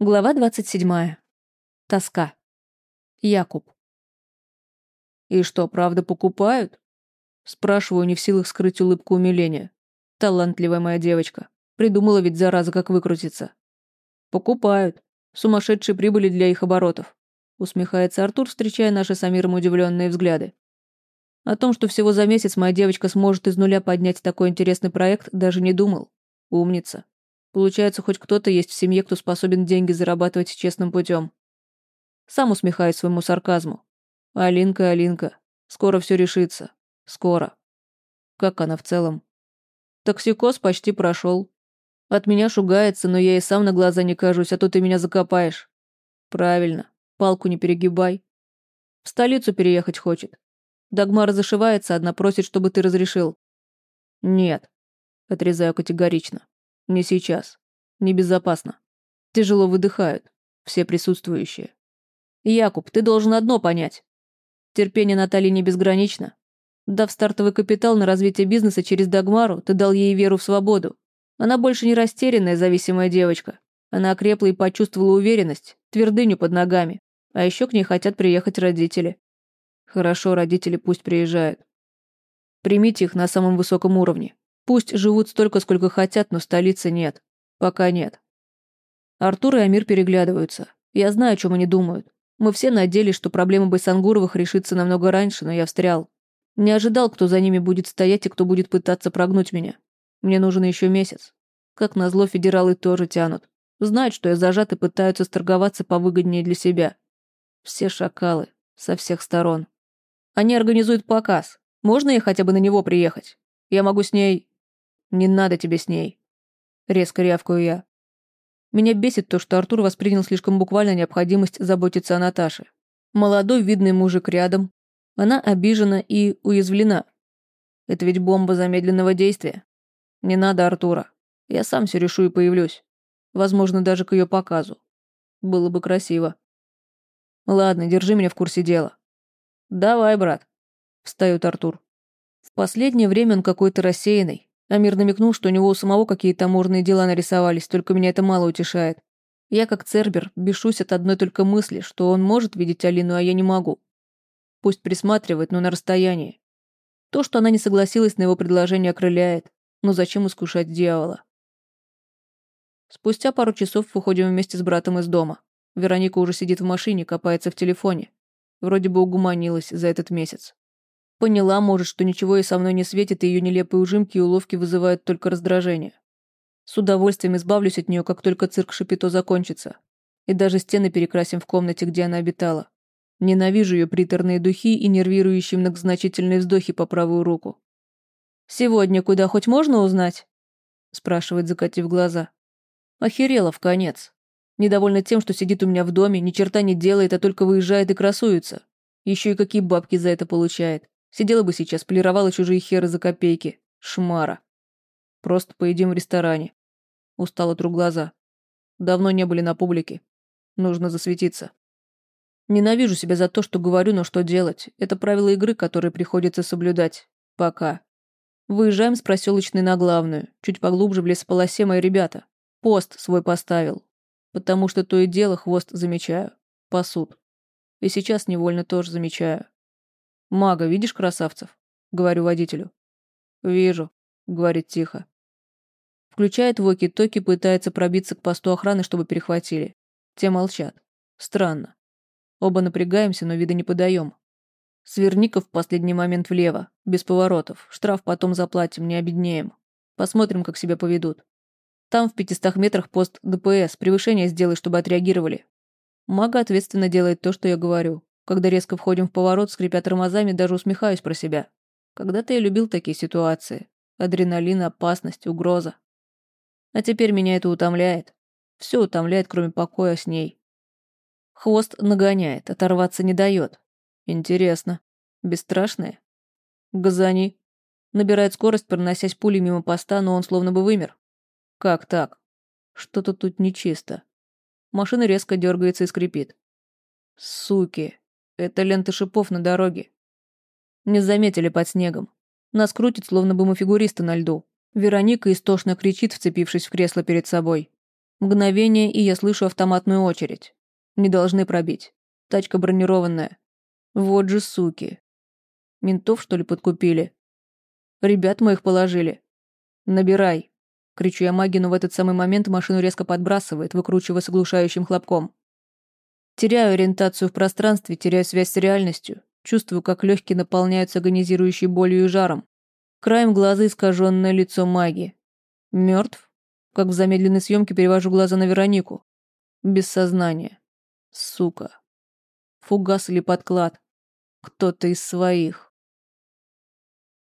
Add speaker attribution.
Speaker 1: Глава 27. Тоска. Якуб.
Speaker 2: «И что, правда покупают?» Спрашиваю, не в силах скрыть улыбку умиления. Талантливая моя девочка. Придумала ведь, зараза, как выкрутиться. «Покупают. Сумасшедшие прибыли для их оборотов», усмехается Артур, встречая наши с Амиром удивленные взгляды. О том, что всего за месяц моя девочка сможет из нуля поднять такой интересный проект, даже не думал. Умница. Получается, хоть кто-то есть в семье, кто способен деньги зарабатывать честным путем. Сам усмехаюсь своему сарказму. Алинка, Алинка, скоро все решится. Скоро. Как она в целом? Токсикоз почти прошел. От меня шугается, но я и сам на глаза не кажусь, а то ты меня закопаешь. Правильно. Палку не перегибай. В столицу переехать хочет. Дагмара зашивается, одна просит, чтобы ты разрешил. Нет. Отрезаю категорично. Не сейчас. Небезопасно. Тяжело выдыхают. Все присутствующие. Якуб, ты должен одно понять. Терпение Натальи не безгранично. Дав стартовый капитал на развитие бизнеса через Дагмару, ты дал ей веру в свободу. Она больше не растерянная, зависимая девочка. Она окрепла и почувствовала уверенность, твердыню под ногами. А еще к ней хотят приехать родители. Хорошо, родители пусть приезжают. Примите их на самом высоком уровне. Пусть живут столько, сколько хотят, но столицы нет. Пока нет. Артур и Амир переглядываются. Я знаю, о чем они думают. Мы все надеялись, что проблема Байсангуровых решится намного раньше, но я встрял. Не ожидал, кто за ними будет стоять и кто будет пытаться прогнуть меня. Мне нужен еще месяц. Как назло, федералы тоже тянут. Знают, что я зажат и пытаются сторговаться повыгоднее для себя. Все шакалы. Со всех сторон. Они организуют показ. Можно я хотя бы на него приехать? Я могу с ней... «Не надо тебе с ней», — резко рявкаю я. Меня бесит то, что Артур воспринял слишком буквально необходимость заботиться о Наташе. Молодой, видный мужик рядом. Она обижена и уязвлена. Это ведь бомба замедленного действия. Не надо Артура. Я сам все решу и появлюсь. Возможно, даже к ее показу. Было бы красиво. Ладно, держи меня в курсе дела. Давай, брат. Встает Артур. В последнее время он какой-то рассеянный. Амир намекнул, что у него у самого какие-то амурные дела нарисовались, только меня это мало утешает. Я, как Цербер, бешусь от одной только мысли, что он может видеть Алину, а я не могу. Пусть присматривает, но на расстоянии. То, что она не согласилась на его предложение, окрыляет. Но зачем искушать дьявола? Спустя пару часов выходим вместе с братом из дома. Вероника уже сидит в машине, копается в телефоне. Вроде бы угуманилась за этот месяц. Поняла, может, что ничего ей со мной не светит, и ее нелепые ужимки и уловки вызывают только раздражение. С удовольствием избавлюсь от нее, как только цирк Шапито закончится. И даже стены перекрасим в комнате, где она обитала. Ненавижу ее приторные духи и нервирующие многозначительные вздохи по правую руку. «Сегодня куда хоть можно узнать?» спрашивает, закатив глаза. Охерела в конец. Недовольна тем, что сидит у меня в доме, ни черта не делает, а только выезжает и красуется. Еще и какие бабки за это получает. Сидела бы сейчас, полировала чужие херы за копейки. Шмара. Просто поедим в ресторане. Устала тру глаза. Давно не были на публике. Нужно засветиться. Ненавижу себя за то, что говорю, но что делать? Это правила игры, которые приходится соблюдать. Пока. Выезжаем с проселочной на главную. Чуть поглубже в лесополосе мои ребята. Пост свой поставил. Потому что то и дело хвост замечаю. Пасут. И сейчас невольно тоже замечаю. «Мага, видишь красавцев?» — говорю водителю. «Вижу», — говорит тихо. Включает воки-токи, пытается пробиться к посту охраны, чтобы перехватили. Те молчат. Странно. Оба напрягаемся, но вида не подаем. Сверника в последний момент влево, без поворотов. Штраф потом заплатим, не обеднеем. Посмотрим, как себя поведут. Там в пятистах метрах пост ДПС. Превышение сделай, чтобы отреагировали. Мага ответственно делает то, что я говорю. Когда резко входим в поворот, скрипя тормозами, даже усмехаюсь про себя. Когда-то я любил такие ситуации. Адреналин, опасность, угроза. А теперь меня это утомляет. Все утомляет, кроме покоя с ней. Хвост нагоняет, оторваться не дает. Интересно. Бесстрашные? Газани. Набирает скорость, проносясь пулей мимо поста, но он словно бы вымер. Как так? Что-то тут нечисто. Машина резко дергается и скрипит. Суки. Это лента шипов на дороге. Не заметили под снегом. Нас крутит, словно бы мы фигуристы на льду. Вероника истошно кричит, вцепившись в кресло перед собой. Мгновение, и я слышу автоматную очередь. Не должны пробить. Тачка бронированная. Вот же суки. Ментов, что ли, подкупили? Ребят моих положили. Набирай. Кричу я маги, но в этот самый момент машину резко подбрасывает, выкручивая с оглушающим хлопком. Теряю ориентацию в пространстве, теряю связь с реальностью. Чувствую, как легкие наполняются агонизирующей болью и жаром. Краем глаза искаженное лицо маги. Мертв? Как в замедленной съемке перевожу глаза на Веронику. Без сознания. Сука. Фугас или подклад. Кто-то из своих.